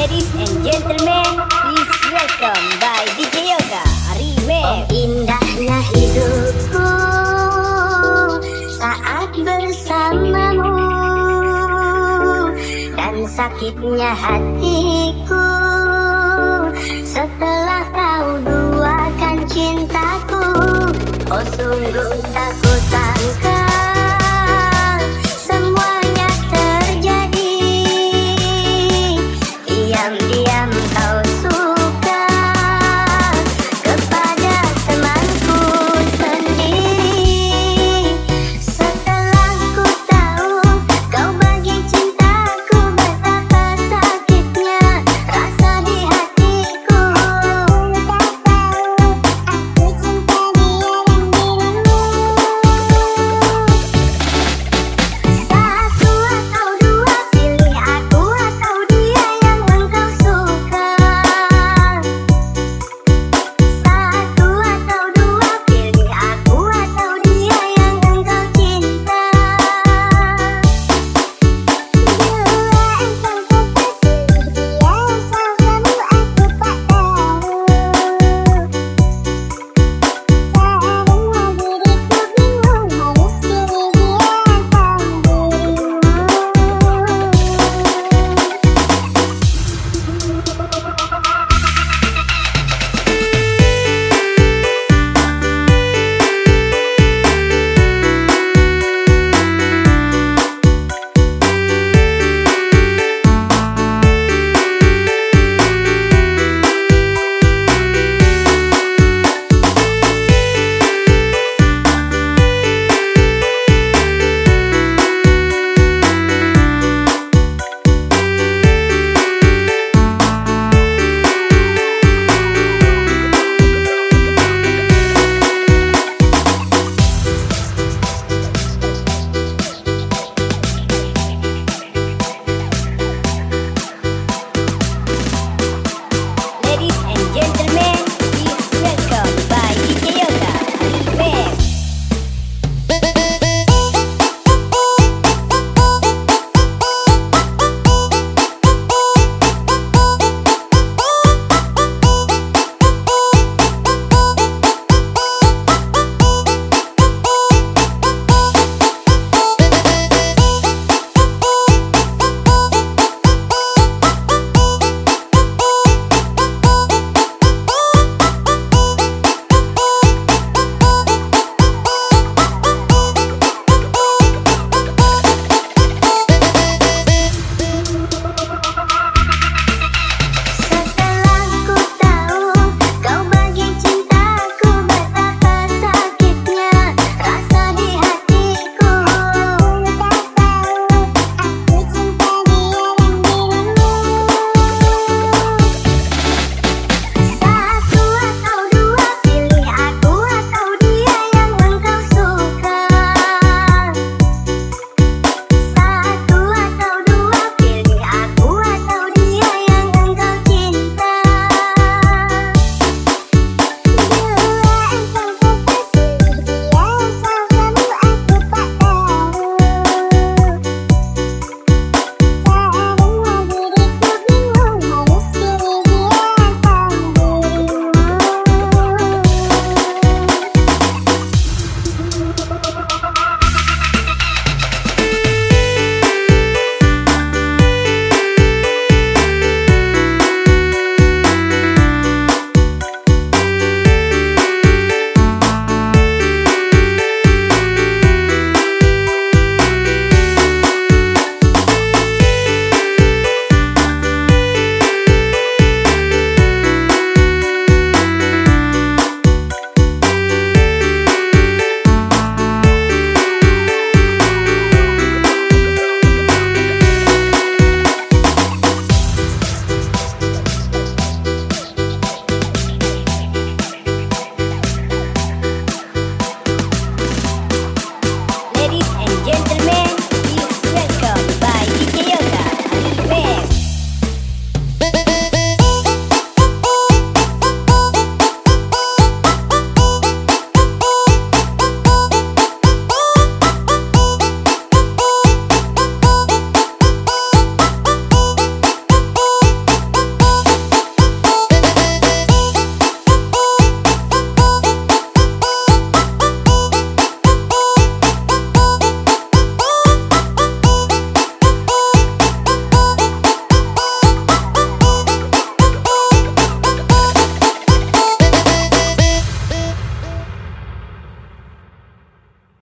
Ladies and gentlemen, please welcome by DJ Yoga Remix. Oh indahnya hidupku saat bersamamu Dan sakitnya hatiku setelah kau duakan cintaku Oh sungguh tak and